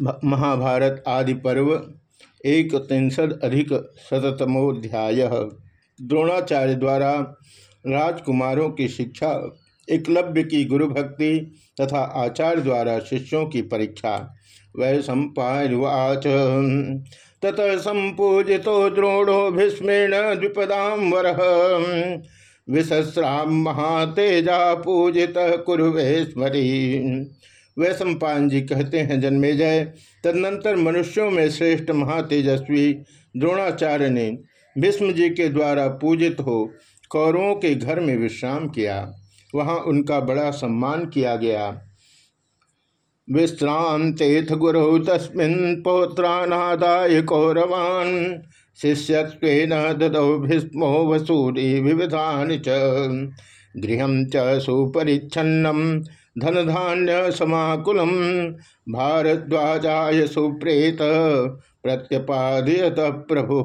महाभारत आदि पर्व एक अधिक शतमोध्याय द्रोणाचार्य द्वारा राजकुमारों की शिक्षा, एकलव्य की गुरु भक्ति तथा आचार्य द्वारा शिष्यों की परीक्षा, वै सम्पावाच ततः संपूजि द्रोणो भीष्मेण द्विपदाम वर विसस्राम महातेजा पूजित कुरुवे स्मरी वैशंपायन जी कहते हैं जन्मे जय तदनंतर मनुष्यों में श्रेष्ठ महातेजस्वी द्रोणाचार्य ने भीष्म जी के द्वारा पूजित हो कौरवों के घर में विश्राम किया। वहाँ उनका बड़ा सम्मान किया गया। विश्रांतेथ गुरु तस्मिन् पौत्रानादाय कौरवान् शिष्यत्व ददौ भीष्मो वसूरी विविधानि च। गृह च धन धान्य भारद्वाजाय सुप्रेत प्रत्यपादयत प्रभु।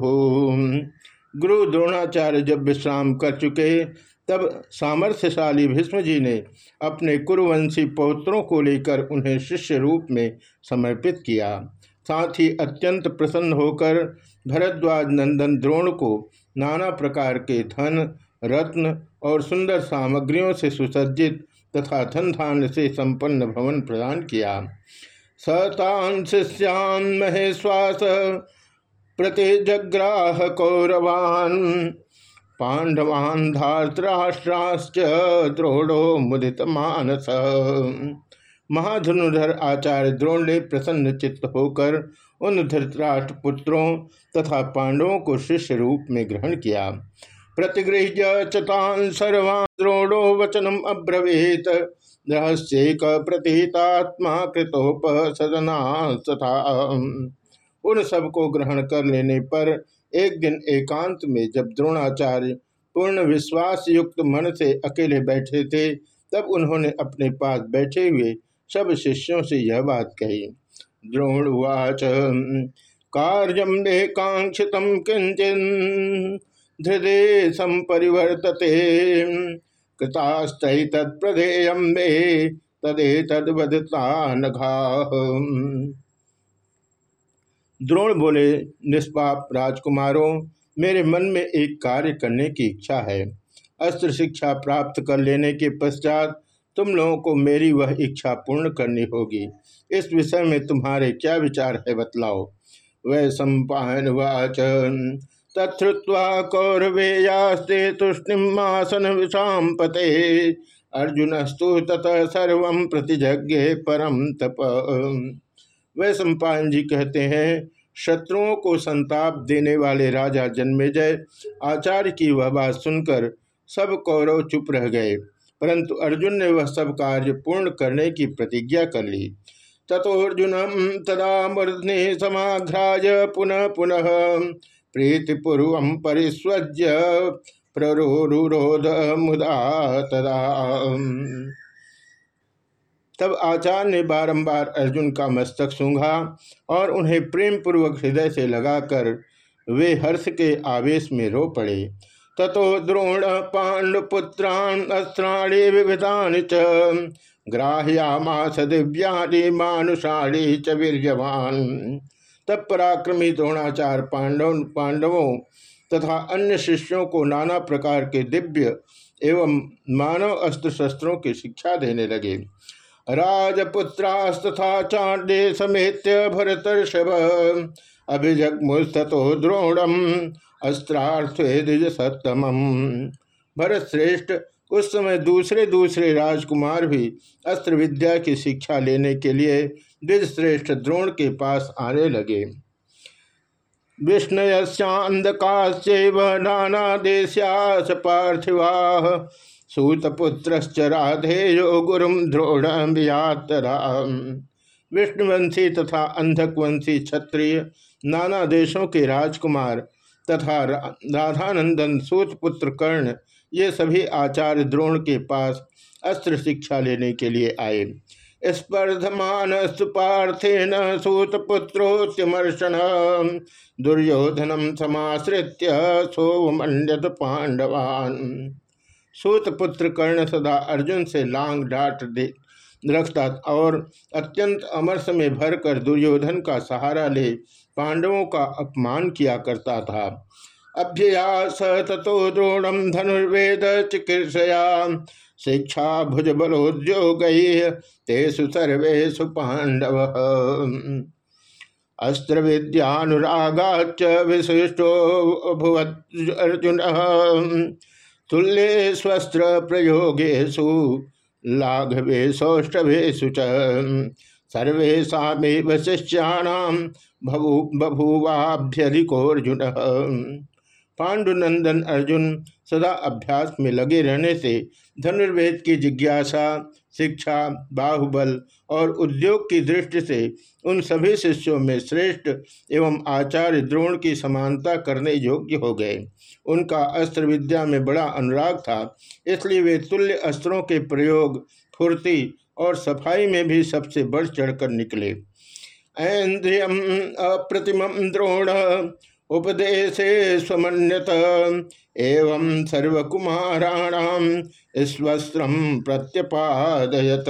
गुरु द्रोणाचार्य जब विश्राम कर चुके, तब सामर्थ्यशाली भीष्म जी ने अपने कुरुवंशी पौत्रों को लेकर उन्हें शिष्य रूप में समर्पित किया। साथ ही अत्यंत प्रसन्न होकर भरद्वाज नंदन द्रोण को नाना प्रकार के धन, रत्न और सुंदर सामग्रियों से सुसज्जित तथा धन धान से संपन्न भवन प्रदान किया। सतान शिष्यान महेश्वास, प्रतिजग्राह कौरवान, पांडवान धातराष्ट्राश्च द्रोणो मुदित मानस। महाधनुधर आचार्य द्रोण ने प्रसन्न चित्त होकर उन धृतराष्ट्र पुत्रों तथा पांडवों को शिष्य रूप में ग्रहण किया। प्रतिगृह्य चतान सर्वान् द्रोणो वचनम अब्रवीत। रहस्येक प्रतिहितात्मा कृतोपसदना तथा। उन सबको ग्रहण कर लेने पर एक दिन एकांत में जब द्रोणाचार्य पूर्ण विश्वास युक्त मन से अकेले बैठे थे, तब उन्होंने अपने पास बैठे हुए सब शिष्यों से यह बात कही द्रोणवाच कार्यम एकांक्षित किंचन धृदे संपरिवर्तते। कृतास्त तत्प्रधेयम मे तदे तदवदता नघा द्रोण बोले, निष्पाप राजकुमारों, मेरे मन में एक कार्य करने की इच्छा है। अस्त्र शिक्षा प्राप्त कर लेने के पश्चात तुम लोगों को मेरी वह इच्छा पूर्ण करनी होगी। इस विषय में तुम्हारे क्या विचार है, बतलाओ? वह सम्पायन वाच। तत्वा कौरवेयास्ते तुष्णिमासन विषाम पते। अर्जुनस्तु ततः सर्व प्रतिज्ञे परम तप। वह सम्पायन जी कहते हैं, शत्रुओं को संताप देने वाले राजा जन्मेजय, आचार्य की वह बात सुनकर सब कौरव चुप रह गए। परंतु अर्जुन ने वह सब कार्य पूर्ण करने की प्रतिज्ञा कर ली। तथोर्जुन तदा मूर्धनि समाघ्राय पुनः पुनः प्रीतिपूर्व परिस्वज्य प्ररोध मुदा तदा तब आचार्य ने बारंबार अर्जुन का मस्तक सूंघा और उन्हें प्रेम पूर्वक हृदय से लगाकर वे हर्ष के आवेश में रो पड़े। ततो द्रोण पांडुपुत्रान अस्त्राणी विविधानि च ग्राह्यामास दिव्यानि मानुषाणी च वीरवान तब पराक्रमी द्रोणाचार पांडव पांडवों तथा अन्य शिष्यों को नाना प्रकार के दिव्य एवं मानव अस्त्र शस्त्रों की शिक्षा देने लगे। राजपुत्रास्तथा चाण्डे समेत भरतर्षभ। अभिजगमुस्तो द्रोणम अस्त्रार्थेज सत्तम भरत श्रेष्ठ, उस समय दूसरे दूसरे राजकुमार भी अस्त्र विद्या की शिक्षा लेने के लिए द्विज श्रेष्ठ द्रोण के पास आने लगे। विष्णयश्चांदकाश्चैव नाना देश्यास पार्थिवा सूतपुत्रश्च राधेयो गुरुम द्रोण विष्णुवंशी तथा अंधकवंशी क्षत्रिय नाना देशों के राजकुमार तथा राधानंदन सूतपुत्र कर्ण ये सभी आचार्य द्रोण के पास अस्त्र शिक्षा लेने के लिए आए। स्पर्धमान सुपार्थेन सूतपुत्रोत्यमर्षण दुर्योधनम समाश्रित्य सोमंडत पांडवान सूतपुत्र कर्ण सदा अर्जुन से लांग डांट दे रखता और अत्यंत अमरस में भरकर दुर्योधन का सहारा ले पांडवों का अपमान किया करता था। अभ्यास तथो द्रोणम धनुर्वेद चिकित्सया शिक्षा भुज बलोद्योग तेसु सर्वेशु पांडव अस्त्र विद्यानुरागाच विशिष्टो अर्जुन। तुल्य स्वस्त्र प्रयोगेशु लाघवे सौष्ठवेशु सर्वेशा शिष्याणाम बभुवाभ्यधिकोर्जुन पांडुनंदन अर्जुन सदा अभ्यास में लगे रहने से धनुर्वेद की जिज्ञासा, शिक्षा, बाहुबल और उद्योग की दृष्टि से उन सभी शिष्यों में श्रेष्ठ एवं आचार्य द्रोण की समानता करने योग्य हो गए। उनका अस्त्र विद्या में बड़ा अनुराग था, इसलिए वे तुल्य अस्त्रों के प्रयोग, फुर्ती और सफ़ाई में भी सबसे बढ़ चढ़कर निकले। ऐन्द्रियम अप्रतिम द्रोण उपदेशे स्वमन्यत। एवं सर्वकुमाराणाम स्वस्त्र प्रत्यपादयत।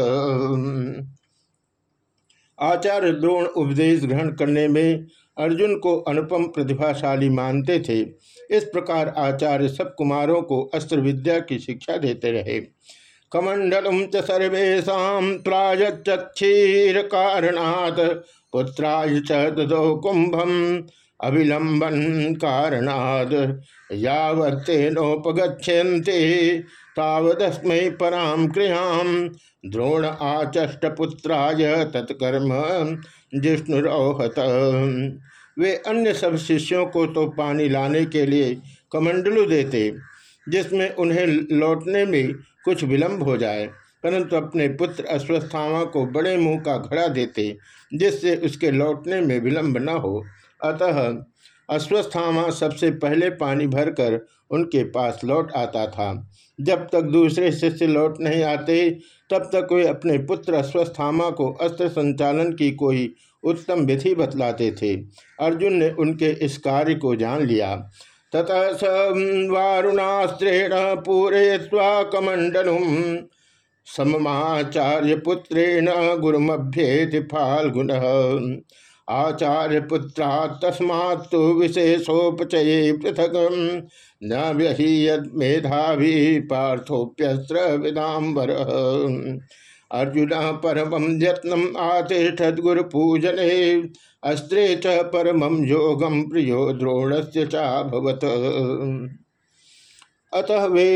आचार्य द्रोण उपदेश ग्रहण करने में अर्जुन को अनुपम प्रतिभाशाली मानते थे। इस प्रकार आचार्य सब कुमारों को अस्त्र विद्या की शिक्षा देते रहे। कमंडल च सर्वेशा प्रायचक्षीर कारणात पुत्राय कुंभम। अभिलंबन कारणाद यावत्तेनोपगछन्ते तावदस्मै पराम क्रियाम द्रोण आचष्ट पुत्राय तत्कर्म जिष्णुरोहत। वे अन्य सब शिष्यों को तो पानी लाने के लिए कमंडलू देते, जिसमें उन्हें लौटने में कुछ विलंब हो जाए, परंतु अपने पुत्र अश्वस्थामा को बड़े मुँह का घड़ा देते, जिससे उसके लौटने में विलंब न हो। अतः अश्वस्थामा सबसे पहले पानी भरकर उनके पास लौट आता था। जब तक दूसरे शिष्य लौट नहीं आते, तब तक वे अपने पुत्र अश्वस्थामा को अस्त्र संचालन की कोई उत्तम विधि बतलाते थे। अर्जुन ने उनके इस कार्य को जान लिया। ततः स वारुणास्त्रेण पूरे स्वाकमंडलुम सममाचार्य पुत्रेण गुरुमभ्येति फाल्गुन। आचार्य पुत्रा तस्मात्तु विशेषोपचये पृथक न व्यहीयत मेधावी पार्थोप्यस्त्र विदाम्बर। अर्जुन परम यत्नम आतिष्ठद गुरु पूजने अस्त्रे च परम योगम प्रियो द्रोण से चाभवत अतः वे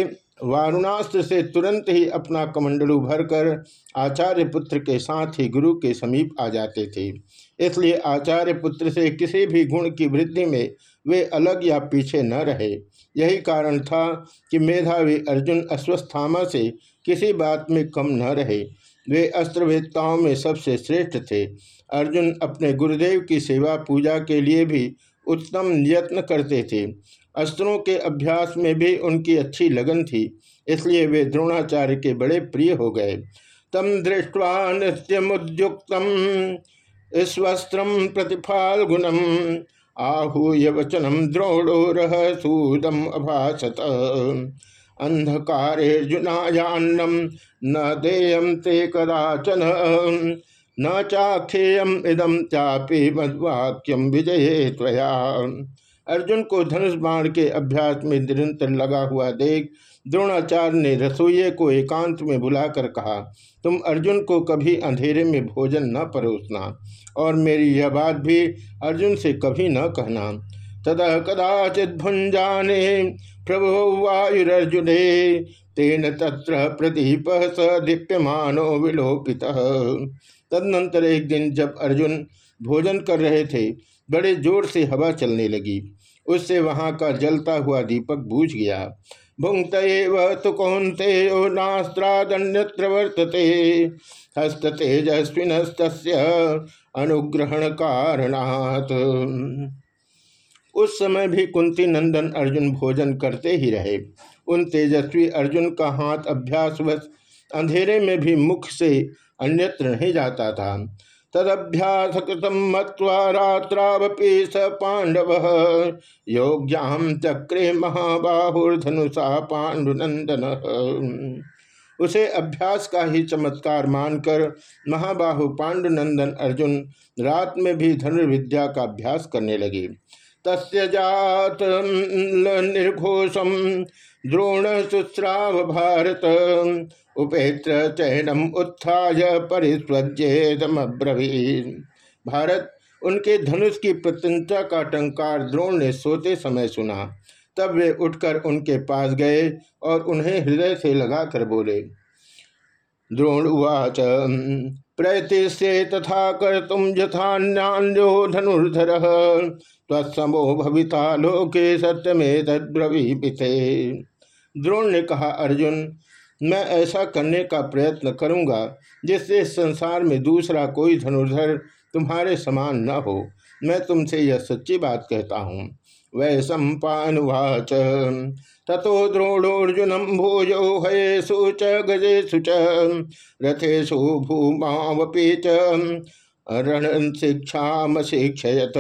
वारुणास्त्र से तुरंत ही अपना कमंडलू भरकर आचार्य पुत्र के साथ ही गुरु के समीप आ जाते थे। इसलिए आचार्य पुत्र से किसी भी गुण की वृद्धि में वे अलग या पीछे न रहे। यही कारण था कि मेधावी अर्जुन अश्वस्थामा से किसी बात में कम न रहे। वे अस्त्रवेत्ताओं में सबसे श्रेष्ठ थे। अर्जुन अपने गुरुदेव की सेवा पूजा के लिए भी उत्तम यत्न करते थे। अस्त्रों के अभ्यास में भी उनकी अच्छी लगन थी, इसलिए वे द्रोणाचार्य के बड़े प्रिय हो गए। तम दृष्टवा नृत्यमुद्युक्त स्वस्त्र प्रतिफाल गुणम आहूय वचनम रह सूदम अभाषत अंधकारेर्जुनायान्नम न देयम ते कदाचन। न चाखेयम इदम चापी मद्वाक्यम विजये त्वया। अर्जुन को धनुष बाण के अभ्यास में निरंतर लगा हुआ देख द्रोणाचार्य ने रसोइये को एकांत में बुलाकर कहा, तुम अर्जुन को कभी अंधेरे में भोजन न परोसना, और मेरी यह बात भी अर्जुन से कभी न कहना। तदा कदाचित भुंजाने प्रभो वायुर्जुने तेन तत्र प्रदीप स दीप्यमानो विलोपित। तदनंतर एक दिन जब अर्जुन भोजन कर रहे थे, बड़े ज़ोर से हवा चलने लगी। उससे वहाँ का जलता हुआ दीपक बूझ गया। भुंगत तो कौनते नास्त्रादन्यत्र वर्तते। हस्त तेजस्विन अनुग्रहण कारणात उस समय भी कुंती नंदन अर्जुन भोजन करते ही रहे। उन तेजस्वी अर्जुन का हाथ अभ्यासवश अंधेरे में भी मुख से अन्यत्र नहीं जाता था। तदभ्यास कृतम मत्वा स पांडव योग्याम चक्रे महाबाहुर्धनुषा पांडुनंदन उसे अभ्यास का ही चमत्कार मानकर महाबाहु पांडुनंदन अर्जुन रात में भी धनुर्विद्या का अभ्यास करने लगे। तस्य जात निर्घोषम द्रोण सुश्राव भारत उपेत्र चैनम उत्थाय परिस्वजेदमब्रवीन भारत, उनके धनुष की प्रत्यंता का टंकार द्रोण ने सोते समय सुना। तब वे उठकर उनके पास गए और उन्हें हृदय से लगाकर बोले, द्रोण उवाच प्रयतिष्ये तथा कर तुम यथान्यो धनुर्धर। तत्समो भविता लोके सत्य में तद्रवी द्रोण ने कहा, अर्जुन, मैं ऐसा करने का प्रयत्न करूँगा जिससे संसार में दूसरा कोई धनुर्धर तुम्हारे समान न हो। मैं तुमसे यह सच्ची बात कहता हूँ। वै सम्पावाच ततो द्रोणोर्जुनम भूजो हयेषु च, गजेषु च, रथेषु भूमावपी च रण शिक्षामशिक्षयत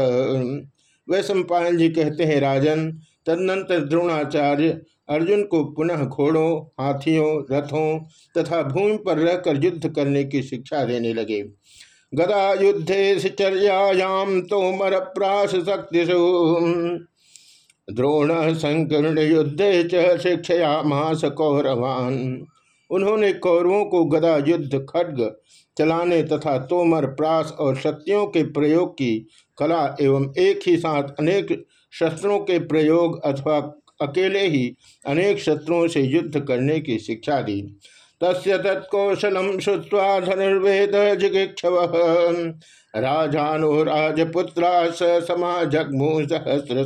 वै सम्पायन जी कहते हैं, राजन, तदनंतर द्रोणाचार्य अर्जुन को पुनः घोड़ों, हाथियों, रथों तथा भूमि पर रहकर युद्ध करने की शिक्षा देने लगे। गदा युद्धे चर्यायाम तोमर प्रास शक्तिशु द्रोण संकीर्ण युद्धे च शिक्षया मास कौरवान। उन्होंने कौरवों को गदा युद्ध खड्ग चलाने तथा तोमर प्रास और शक्तियों के प्रयोग की कला एवं एक ही साथ अनेक शस्त्रों के प्रयोग अथवा अकेले ही अनेक शत्रुओं से युद्ध करने की शिक्षा दी। तस्य तत्कौशलम श्रुवा धनुर्वेद जिगिक्षव। राजानो राजपुत्रा स समाजग्मु सहस्र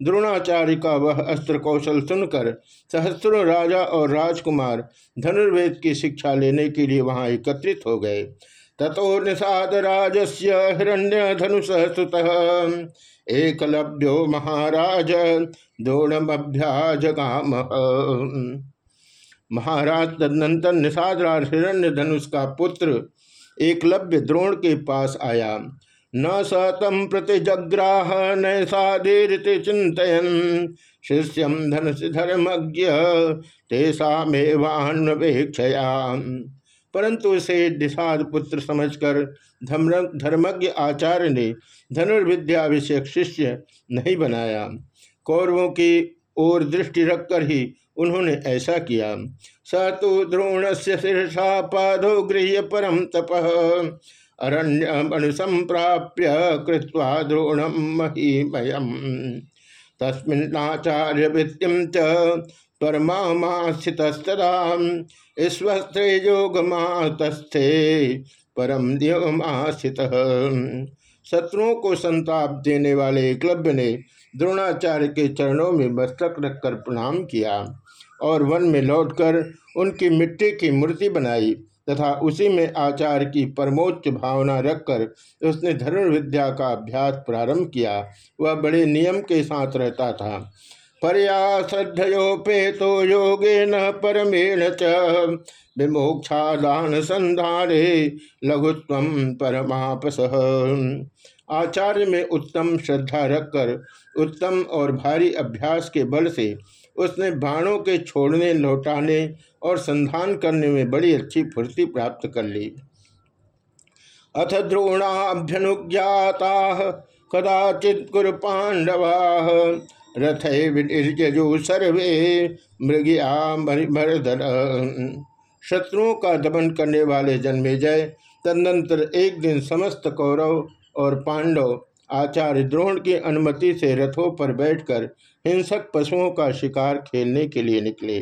द्रोणाचार्य का वह अस्त्र कौशल सुनकर सहस्रों राजा और राजकुमार धनुर्वेद की शिक्षा लेने के लिए वहाँ एकत्रित हो गए। तथो निषाद राजस्य हिरण्य धनुष सुत एकलभ्यो महाराज, द्रोणमभ्याजगाम। महाराज तदनंतर निषादराज हिरण्य धनुष का पुत्र, एकलव्य द्रोण के पास आया। न स तम प्रतिजग्राह नैसादीरिति चिंतन शिष्यम धनुष धर्मज्ञ तेषामेवान्वेक्षया परंतु उसे निषाद पुत्र समझकर धर्मज्ञ आचार्य ने धनुर्विद्या विषयक शिष्य नहीं बनाया। कौरवों की ओर दृष्टि रखकर ही उन्होंने ऐसा किया। स तो द्रोण से शीर्षा पादो गृह परम तप। अरण्य संप्राप्य कृत्वा द्रोणम महीमयम। तस्मिन्नाचार्य वृत्तिम च परमास्थितस्तदा परम देवमास्थित शत्रुओं को संताप देने वाले एकलव्य ने द्रोणाचार्य के चरणों में मस्तक रखकर प्रणाम किया और वन में लौटकर उनकी मिट्टी की मूर्ति बनाई तथा उसी में आचार्य की परमोच्च भावना रखकर उसने धर्म विद्या का अभ्यास प्रारंभ किया। वह बड़े नियम के साथ रहता था। परया श्रद्धयोपेतो योगे न परमेण च विमोक्षादान संधारे लघुत्व परमापस। आचार्य में उत्तम श्रद्धा रखकर, उत्तम और भारी अभ्यास के बल से उसने बाणों के छोड़ने, लौटाने और संधान करने में बड़ी अच्छी फुर्ती प्राप्त कर ली। अथ द्रोणाभ्यनुज्ञाता कदाचित गुरु पांडवा रथ विजु सर्वे मृगिया मरिमर्दन शत्रुओं का दमन करने वाले जन्मेजय तदनंतर एक दिन समस्त कौरव और पांडव आचार्य द्रोण की अनुमति से रथों पर बैठकर हिंसक पशुओं का शिकार खेलने के लिए निकले।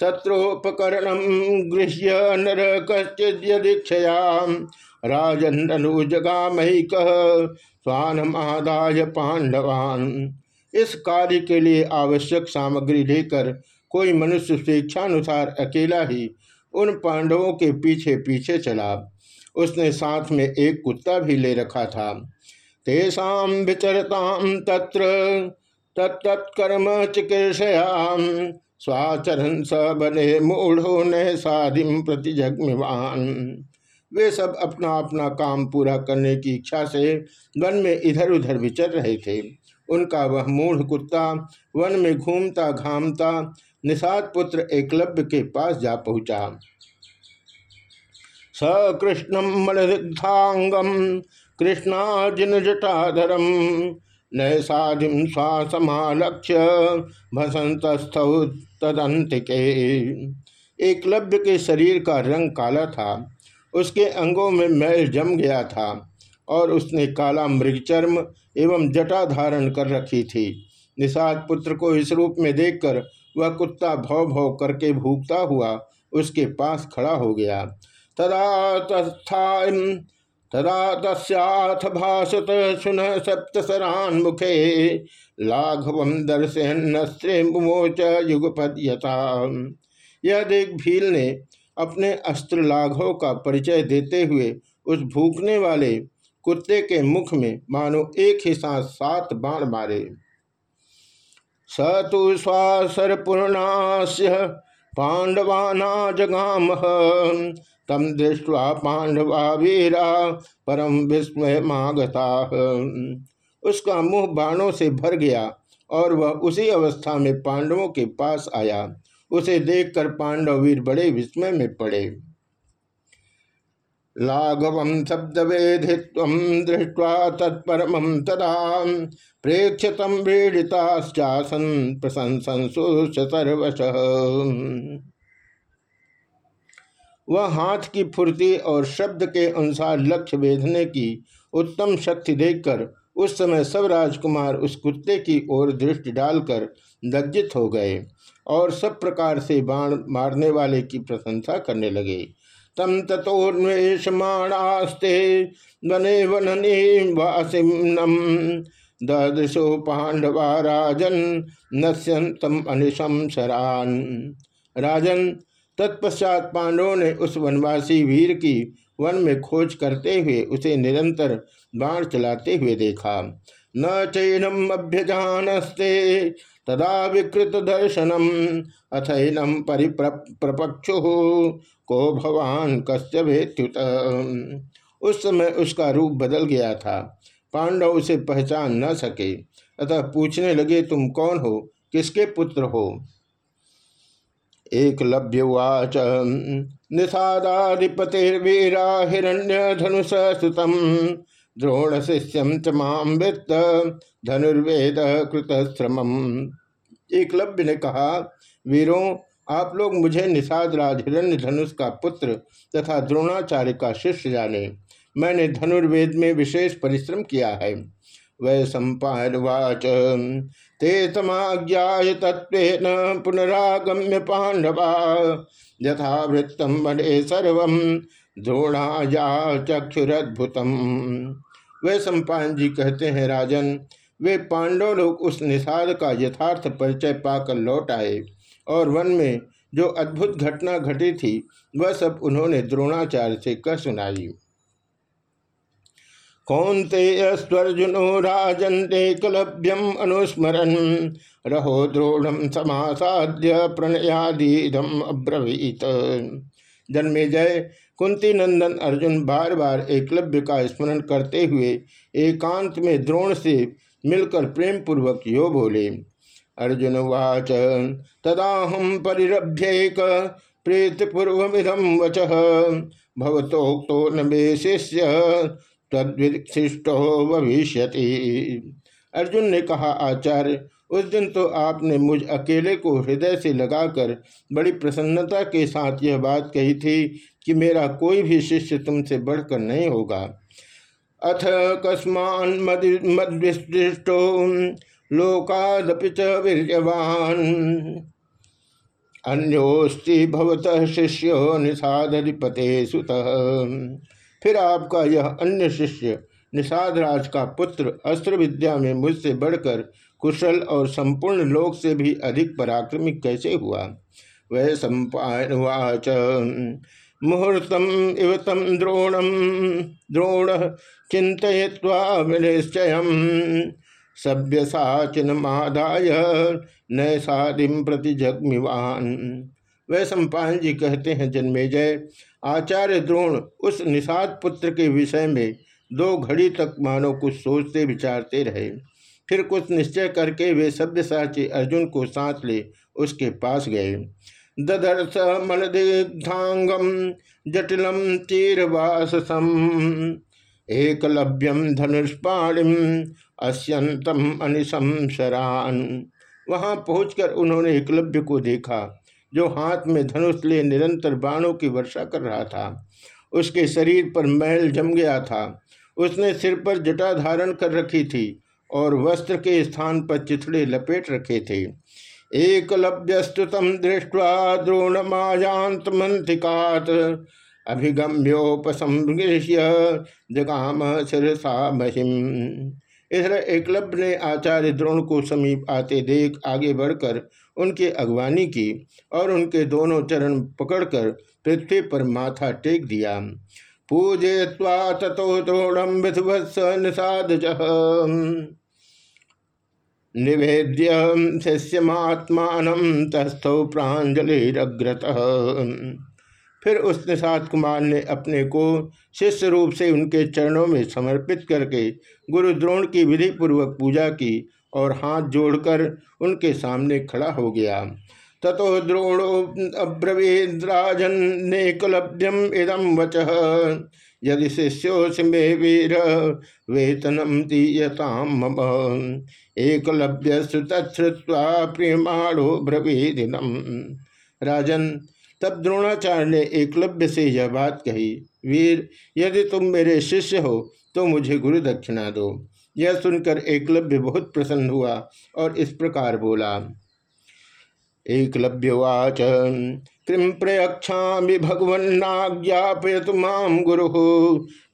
तत्रोपकरण गृह्य नर कश्चिदीक्षया राजनुजगामही कह स्वान आदाय पांडवान इस कार्य के लिए आवश्यक सामग्री लेकर कोई मनुष्य स्वेच्छानुसार अकेला ही उन पांडवों के पीछे पीछे चला। उसने साथ में एक कुत्ता भी ले रखा था। तेषा विचरताम तत्र तत्कर्म चिकीर्षयाम स्वाचरण स बने मूढ़ो न साधिम प्रतिजग्मिवान वे सब अपना अपना काम पूरा करने की इच्छा से वन में इधर उधर विचर रहे थे। उनका वह मूढ़ कुत्ता, वन में घूमता घामता, निषाद पुत्र एकलव्य के पास जा पहुँचा। सकृष्णम मलदिग्धांगम कृष्णाजिन जटाधरम नैसाधिम श्वासमालक्ष्य भसंतस्थ तदंतिके एकलव्य के शरीर का रंग काला था, उसके अंगों में मैल जम गया था। और उसने काला मृगचर्म एवं जटा धारण कर रखी थी। निषाद पुत्र को इस रूप में देखकर वह कुत्ता भौ भौ करके भूखता हुआ उसके पास खड़ा हो गया। तदा तस्था तदा तस्थ भाषत सुन सप्तसरान मुखे, लाघव दर्शनोच युगपद यथा यह देख भील ने अपने अस्त्र लाघव का परिचय देते हुए उस भूखने वाले कुत्ते के मुख में मानो एक ही साथ सात बाण मारे। स तो पूर्णास्य पांडवाना जगाम तम दृष्टवा पांडवा वीरा परम विस्मय मागता। उसका मुँह बाणों से भर गया और वह उसी अवस्था में पांडवों के पास आया। उसे देखकर पांडव वीर बड़े विस्मय में पड़े। लाघव शब्द वेधित्व दृष्टवा तत्परम तदा प्रेक्षतम व्रीड़िताश्चासन प्रशंसु वह हाथ की फुर्ती और शब्द के अनुसार लक्ष्य वेधने की उत्तम शक्ति देखकर उस समय सब राजकुमार उस कुत्ते की ओर दृष्टि डालकर लज्जित हो गए और सब प्रकार से बाण मारने वाले की प्रशंसा करने लगे। तम तथोन्वेषमाणास्ते वने वननी वासिनम ददृशो पांडवा राजन नश्यंतम अनिशम शरान राजन, तत्पश्चात पांडवों ने उस वनवासी वीर की वन में खोज करते हुए उसे निरंतर बाण चलाते हुए देखा। न चैनम अभ्यजानस्ते, तदा विकृत दर्शनम, अथैनम परिप्रपक्षु को भवान कश्य भेत्युत उस समय उसका रूप बदल गया था। पांडव उसे पहचान न सके। अतः पूछने लगे, तुम कौन हो? किसके पुत्र हो? एक लभ्युवाच निषादाधिपतिर्वीरा हिरण्य धनुष सुतम द्रोण शिष्यम च धनुर्वेद कृतश्रम एकलव्य ने कहा, वीरों आप लोग मुझे निषाद राज हिरण्य धनुष का पुत्र तथा द्रोणाचार्य का शिष्य जाने। मैंने धनुर्वेद में विशेष परिश्रम किया है। वै सम्पावाच ते समाज्ञाय तत्व पुनरागम्य पांडवा। यथावृत्तम बने सर्व द्रोणाया चक्षुरद्भुतम। वे सम्पान जी कहते हैं, राजन, वे पांडव लोग उस निषाद का यथार्थ परिचय पाकर लौट आए। और वन में जो अद्भुत घटना घटी थी, वह सब उन्होंने द्रोणाचार्य से कह सुनाई। कौंते स्वर्जुनो राजन्तेकलभ्यम अनुस्मरन, रहो द्रोणम समासाद्य प्रणयादीदम अब्रवीत। जन्मे जय, कुंती नंदन अर्जुन बार बार एकलव्य का स्मरण करते हुए एकांत में द्रोण से मिलकर प्रेम पूर्वक यो बोले अर्जुन वाच तदा हम परिरभ्येक प्रीतिपूर्वमिदम वच। भवतोक्तो न मे शिष्य, तद्विशिष्टो भविष्य अर्जुन ने कहा, आचार्य, उस दिन तो आपने मुझ अकेले को हृदय से लगाकर बड़ी प्रसन्नता के साथ यह बात कही थी कि मेरा कोई भी शिष्य तुमसे बढ़कर नहीं होगा। अथ कस्मान मदृष्टो लोकादपि च वीर्यवान। अन्योस्ति भवत शिष्यो निषाधिपते सुत फिर आपका यह अन्य शिष्य निषाद राज का पुत्र अस्त्र विद्या में मुझसे बढ़कर कुशल और संपूर्ण लोक से भी अधिक पराक्रमिक कैसे हुआ? वह सम्पावाच मुहूर्तम इव तम द्रोणम, द्रोण चिंतवा निश्चय सभ्य साचिन मादाय नैसादिम प्रति जगमिवान वह सम्पान जी कहते हैं जन्मेजय आचार्य द्रोण, उस निषाद पुत्र के विषय में दो घड़ी तक मानो कुछ सोचते विचारते रहे। फिर कुछ निश्चय करके वे सभ्यसाची अर्जुन को साथ ले उसके पास गए। ददर्श दिग्धांगम जटिलम तीरवासम एकलव्यम धनुष्पाणिम अत्यंतम अनिशम शरान वहाँ पहुंचकर उन्होंने एकलव्य को देखा, जो हाथ में धनुष ले निरंतर बाणों की वर्षा कर रहा था। उसके शरीर पर मैल जम गया था। उसने सिर पर जटा धारण कर रखी थी और वस्त्र के स्थान पर चिथड़े लपेट रखे थे। एकलव्यस्तुतम दृष्टवा द्रोणमायांत मंत्रिकात अभिगम्योपसंगृह्य जगाम शिरसा महिम। इधर एकलव्य ने आचार्य द्रोण को समीप आते देख आगे बढ़कर उनकी अगवानी की और उनके दोनों चरण पकड़कर पृथ्वी पर माथा टेक दिया। पूजे ततो द्रोणम विधवत्स निषाद निवेद्य प्राजलिग्रत फिर उस निषाद कुमार ने अपने को शिष्य रूप से उनके चरणों में समर्पित करके गुरु द्रोण की विधि पूर्वक पूजा की और हाथ जोड़कर उनके सामने खड़ा हो गया। ततो द्रोणो अब्रवीद्राजन नेकलभ्यम इदम वच। यदि शिष्योसि मे वीर वेतनम दीयताम मम। एकलभ्य तत्वा प्रियमाणो ब्रवीदिनम। राजन तब द्रोणाचार्य ने एकलव्य से यह बात कही, वीर, यदि तुम मेरे शिष्य हो तो मुझे गुरु दक्षिणा दो। यह सुनकर एकलव्य बहुत प्रसन्न हुआ और इस प्रकार बोला एकलव्यवाच किम प्रयक्षा भगवन्नाज्ञापयत माम गुरु,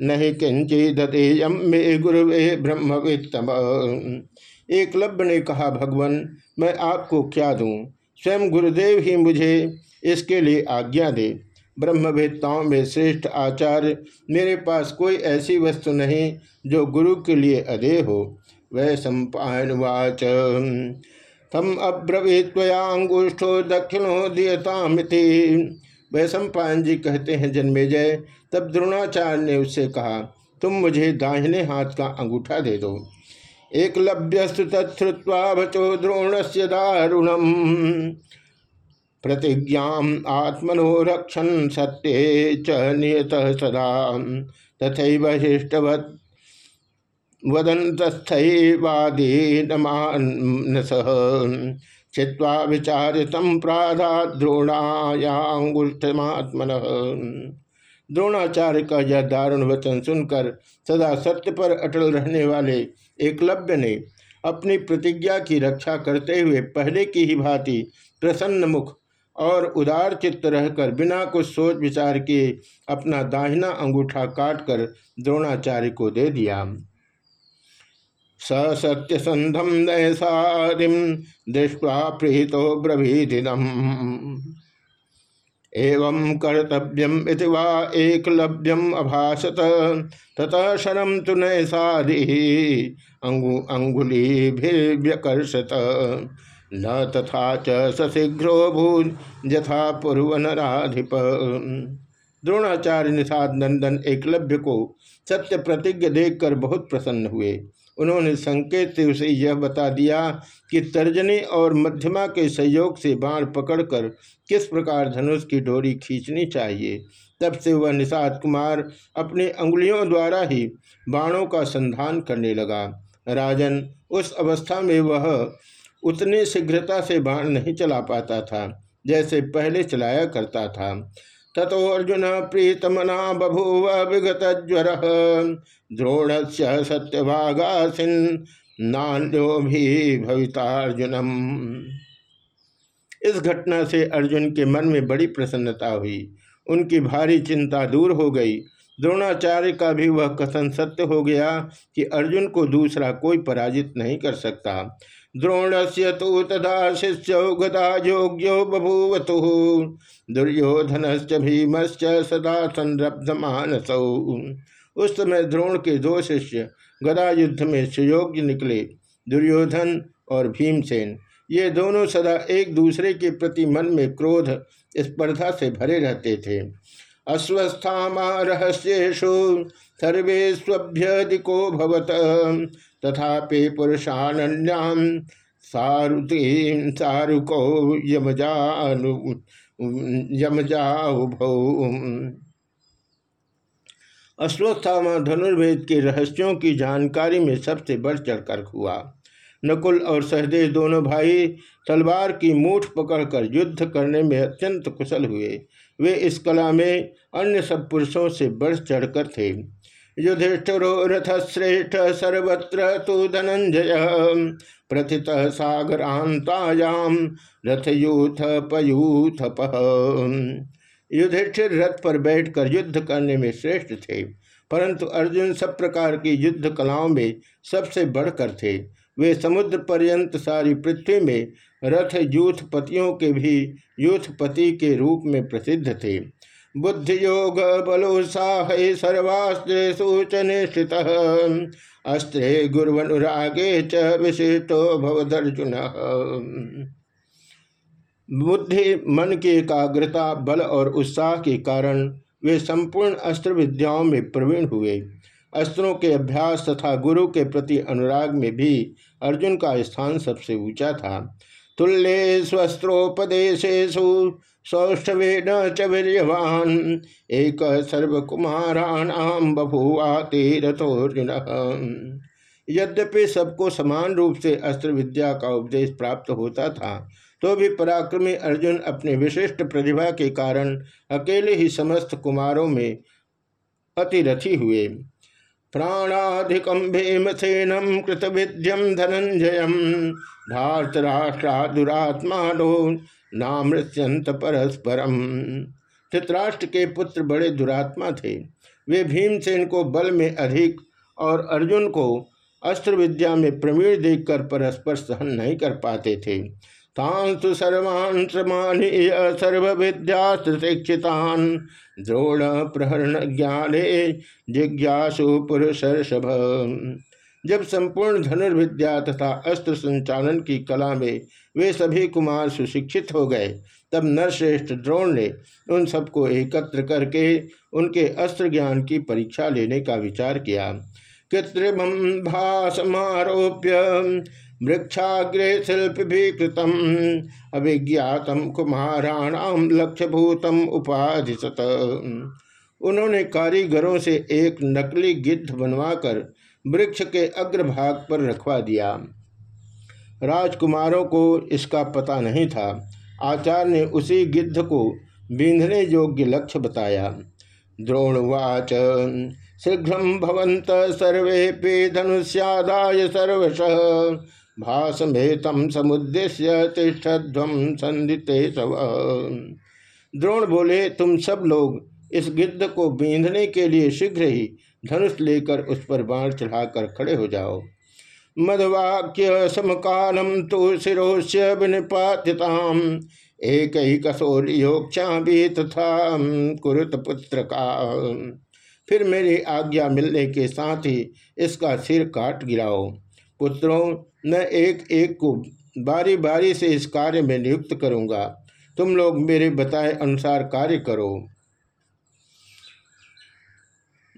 नहीं किंचिदेयम मे गुरुवे ब्रह्मवित्तम। एकलव्य ने कहा, भगवान, मैं आपको क्या दूँ? स्वयं गुरुदेव ही मुझे इसके लिए आज्ञा दे। ब्रह्मवेत्ताओं में श्रेष्ठ आचार्य, मेरे पास कोई ऐसी वस्तु नहीं जो गुरु के लिए अधेय हो। वह सम्पावाच तम अब्रवीत्वयांगुष्ठो दक्षिणो दियतामिति। वैशंपायन जी कहते हैं जन्मे जय तब द्रोणाचार्य ने उससे कहा, तुम मुझे दाहिने हाथ का अंगूठा दे दो। एक लभ्यस्तु तत्वा भचो द्रोण से दारुणम। प्रतिज्ञा आत्मनो रक्षण सत्य च नियत सदा। तथा हिष्टवत् वदंतस्थवादीनमानस चित्वा विचारित प्राधा द्रोणायांगुष्ठमात्मन द्रोणाचार्य का यह दारुण वचन सुनकर सदा सत्य पर अटल रहने वाले एकलव्य ने अपनी प्रतिज्ञा की रक्षा करते हुए पहले की ही भांति प्रसन्न मुख और उदार चित्त रहकर बिना कुछ सोच विचार किए अपना दाहिना अंगूठा काटकर द्रोणाचार्य को दे दिया। स सत्यसंधम नयसादिम दृष्टवा प्रीतो ब्रभीदिनम एवं कर्तव्यम वा एकलव्यम अभाषत ततः शरम तो नयसादि अंगु अंगुलीभिर्व्यकर्षत। न तथा च सशीघ्रो भूत यथा पूर्वनराधिप द्रोणाचार्य निषाद नंदन एकलव्य को सत्य प्रतिज्ञ देखकर बहुत प्रसन्न हुए। उन्होंने संकेत से उसे यह बता दिया कि तर्जनी और मध्यमा के सहयोग से बाण पकड़कर किस प्रकार धनुष की डोरी खींचनी चाहिए। तब से वह निषाद कुमार अपनी अंगुलियों द्वारा ही बाणों का संधान करने लगा। राजन, उस अवस्था में वह उतनी शीघ्रता से बाण नहीं चला पाता था, जैसे पहले चलाया करता था। ततो अर्जुन, प्रीतमना बभूव विगत ज्वर। द्रोण से सत्यभागासीन, नान्यो भी भवितार्जुनम इस घटना से अर्जुन के मन में बड़ी प्रसन्नता हुई। उनकी भारी चिंता दूर हो गई। द्रोणाचार्य का भी वह कथन सत्य हो गया कि अर्जुन को दूसरा कोई पराजित नहीं कर सकता। द्रोण से तो तथा शिष्य गदा योग्यो बभूवतु। दुर्योधन भीमश्च सदा संरब्ध मानसौ उस समय द्रोण के दो शिष्य गदा युद्ध में सुयोग्य निकले, दुर्योधन और भीमसेन। ये दोनों सदा एक दूसरे के प्रति मन में क्रोध, स्पर्धा से भरे रहते थे। अस्वस्थामा रहस्येषु सर्वेष्वभ्यधिको भवत। तथापि पुरुषान्याम सारुति सारुको यमजानु धनुर्वेद के रहस्यों की जानकारी में सबसे बढ़ चढ़कर हुआ। नकुल और सहदेव दोनों भाई तलवार की मूठ पकड़कर युद्ध करने में अत्यंत कुशल हुए। वे इस कला में अन्य सब पुरुषों से बढ़ चढ़कर थे। युधिष्ठिरो रथ श्रेष्ठ सर्वत्र तो धनंजय। प्रथित सागरांतायाम रथयूथ पयूथ युधिष्ठिर रथ पर बैठकर युद्ध करने में श्रेष्ठ थे, परंतु अर्जुन सब प्रकार की युद्ध कलाओं में सबसे बढ़कर थे। वे समुद्र पर्यंत सारी पृथ्वी में रथ यूथपतियों के भी यूथपति के रूप में प्रसिद्ध थे। बुद्धि योग बलोत्साह सर्वास्त्रेषु च निश्चित अस्त्रे च विशिष्टो भवदर्जुन। बुद्धि, मन की एकाग्रता, बल और उत्साह के कारण वे संपूर्ण अस्त्र विद्याओं में प्रवीण हुए। अस्त्रों के अभ्यास तथा गुरु के प्रति अनुराग में भी अर्जुन का स्थान सबसे ऊँचा था। तुल्य स्वस्त्रोपदेशेशु सौष्ठवेन च वीरवान एक सर्वकुमाराणाम बभुआ तेरथोर्जुन। यद्यपि सबको समान रूप से अस्त्र विद्या का उपदेश प्राप्त होता था तो भी पराक्रमी अर्जुन अपने विशिष्ट प्रतिभा के कारण अकेले ही समस्त कुमारों में अतिरथी हुए। प्राणाधिकम भीमसेनम कृतविद्यम धनंजय भारतराष्ट्रादुरात्मा नामृत्यंत परस्परम धृतराष्ट्र के पुत्र बड़े दुरात्मा थे। वे भीमसेन को बल में अधिक और अर्जुन को अस्त्र विद्या में प्रवीण देखकर परस्पर सहन नहीं कर पाते थे। तांसु सर्वान् समानीय सर्वविद्याशिक्षितान् द्रोण प्रहरण ज्ञाने जिज्ञासु पुरुष जब संपूर्ण धनुर्विद्या तथा अस्त्र संचालन की कला में वे सभी कुमार सुशिक्षित हो गए, तब नरश्रेष्ठ द्रोण ने उन सबको एकत्र करके उनके अस्त्र ज्ञान की परीक्षा लेने का विचार किया। कृत्रिम भाषमारोप्य वृक्षाग्रे शिल्प भी कृतम अभिज्ञातम कुमाराणाम लक्ष्यभूतम उपाधि उन्होंने कारीगरों से एक नकली गिद्ध बनवाकर वृक्ष के अग्रभाग पर रखवा दिया। राजकुमारों को इसका पता नहीं था। आचार्य ने उसी गिद्ध को बींधने योग्य लक्ष्य बताया। द्रोणवाच, शीघ्र सर्वे पे धनुष्यादाय सर्वश। भाषमेतम समुद्देश्य तिष्ठध्वम संदिते सब द्रोण बोले, तुम सब लोग इस गिद्ध को बींधने के लिए शीघ्र ही धनुष लेकर उस पर बाण चढ़ाकर खड़े हो जाओ। मधवाक्य समकालम तो शिरोश्य विनिपात्यताम एक ही कसोरियोक्षा भी तथा कुरुत पुत्र का। फिर मेरी आज्ञा मिलने के साथ ही इसका सिर काट गिराओ। पुत्रों मैं एक एक को बारी बारी से इस कार्य में नियुक्त करूँगा। तुम लोग मेरे बताए अनुसार कार्य करो।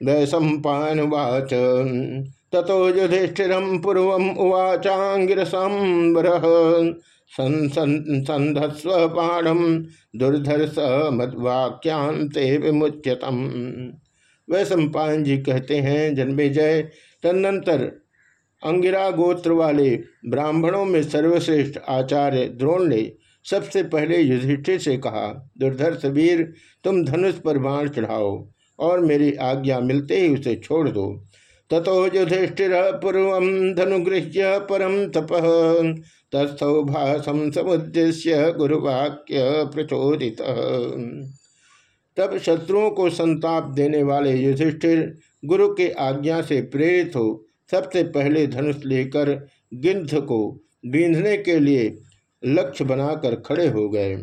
वैशंपावाच ततो युधिष्ठिर पूर्व उवाचांगिरसंबर संधस्व पाणम दुर्धर स मद्वाक्यांते विमुच्यतम। वह सम्पायन जी कहते हैं, जन्मे जय। तदनंतर अंगिरा गोत्र वाले ब्राह्मणों में सर्वश्रेष्ठ आचार्य द्रोण ने सबसे पहले युधिष्ठिर से कहा दुर्धर्ष वीर तुम धनुष पर बाण चढ़ाओ और मेरी आज्ञा मिलते ही उसे छोड़ दो। ततो युधिष्ठिर पूर्व धनुगृह्य परम तप। तस्थौ भाषम समुद्देश्य गुरुवाक्य प्रचोदित। तब शत्रुओं को संताप देने वाले युधिष्ठिर गुरु के आज्ञा से प्रेरित हो सबसे पहले धनुष लेकर गिंध को बींधने के लिए लक्ष्य बनाकर खड़े हो गए।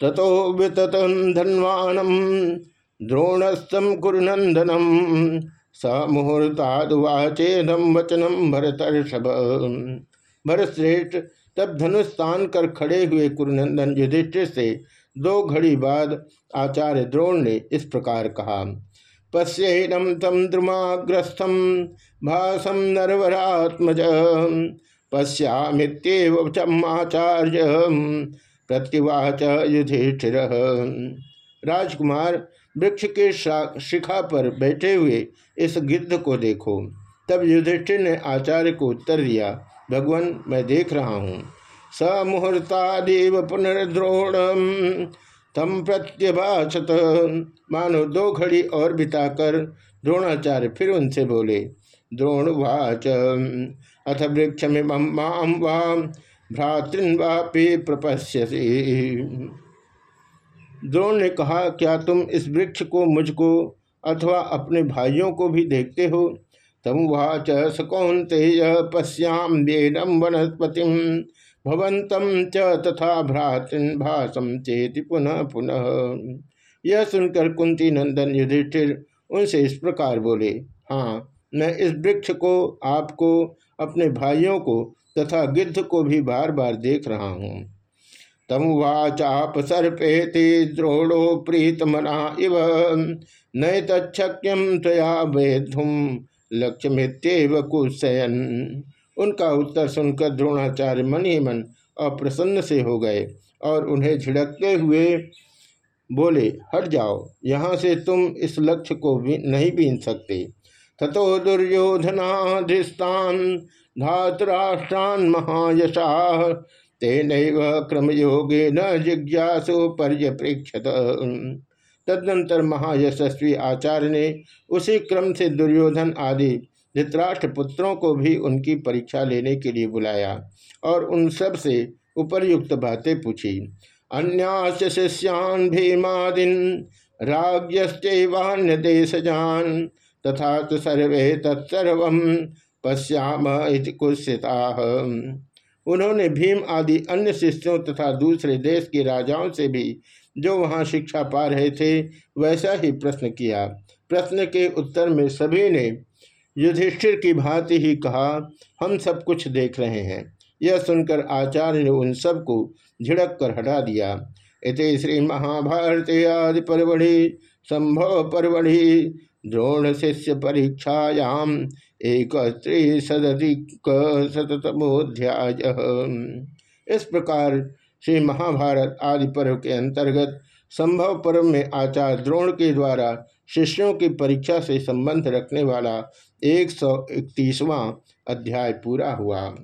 ततो वितत धनवानम, द्रोणस्तम कुरुनंदनम स मुहूर्तादुवाचेदम वचनम भरतर्षभ। भरतश्रेष्ठ तब धनुष तान कर खड़े हुए कुरुनंदन युधिष्ठिर से दो घड़ी बाद आचार्य द्रोण ने इस प्रकार कहा पश्येनम तम द्रुमाग्रस्थम भाषम नरवरात्मज। पश्यामित्येवचार्य प्रत्युवाच युधिष्ठिर। राजकुमार वृक्ष के शिखा पर बैठे हुए इस गिद्ध को देखो। तब युधिष्ठिर ने आचार्य को उत्तर दिया, भगवान, मैं देख रहा हूँ। स मुहूर्तादेव पुनर्द्रोण तम प्रत्यभाषत। मानो दो घड़ी और बिताकर द्रोणाचार्य फिर उनसे बोले, द्रोणवाच, अथ वृक्ष में माम वाम भ्रातृन्वापि प्रपश्यसी। द्रोण ने कहा, क्या तुम इस वृक्ष को मुझको अथवा अपने भाइयों को भी देखते हो? तम वाच सकौंते पश्याम देनम वनस्पति भवंतम च तथा भ्रातृन भाषम चेति पुनः पुनः। यह सुनकर कुंती नंदन युधिष्ठिर उनसे इस प्रकार बोले हाँ मैं इस वृक्ष को, आपको, अपने भाइयों को तथा गिद्ध को भी बार बार देख रहा हूँ। तम वाचाप सर्पेति द्रोणो प्रीतमना इव, नय तक्यम तया वेधुम लक्ष्य कुशयन। उनका उत्तर सुनकर द्रोणाचार्य मन ही मन अप्रसन्न से हो गए और उन्हें झिड़कते हुए बोले, हट जाओ, यहाँ से तुम इस लक्ष्य को भी नहीं बीन सकते। तथो दुर्योधनाधिस्तान धातराष्ट्रान महायशा तेन क्रमयोगे न जिज्ञासु पर्यप्रेक्षत। तदनंतर महायशस्वी आचार्य ने उसी क्रम से दुर्योधन आदि धृतराष्ट्र पुत्रों को भी उनकी परीक्षा लेने के लिए बुलाया और उन सबसे उपरयुक्त बातें पूछी। अन्यास शिष्यान भीमादिन राज्यस्वान्य देशजान तथा तो सर्वे तत्सर्व पश्याम कुत्सिता उन्होंने भीम आदि अन्य शिष्यों तथा दूसरे देश के राजाओं से भी जो वहाँ शिक्षा पा रहे थे, वैसा ही प्रश्न किया। प्रश्न के उत्तर में सभी ने युधिष्ठिर की भांति ही कहा, हम सब कुछ देख रहे हैं। यह सुनकर आचार्य ने उन सबको झिड़क कर हटा दिया। इत श्री महाभारत आदि परवढ़ि संभव परवढ़ि द्रोण शिष्य परीक्षायाम एक त्रिशदिक शतमोध्याय इस प्रकार श्री महाभारत आदि पर्व के अंतर्गत संभव पर्व में आचार्य द्रोण के द्वारा शिष्यों की परीक्षा से संबंध रखने वाला एक सौ इकतीसवां अध्याय पूरा हुआ।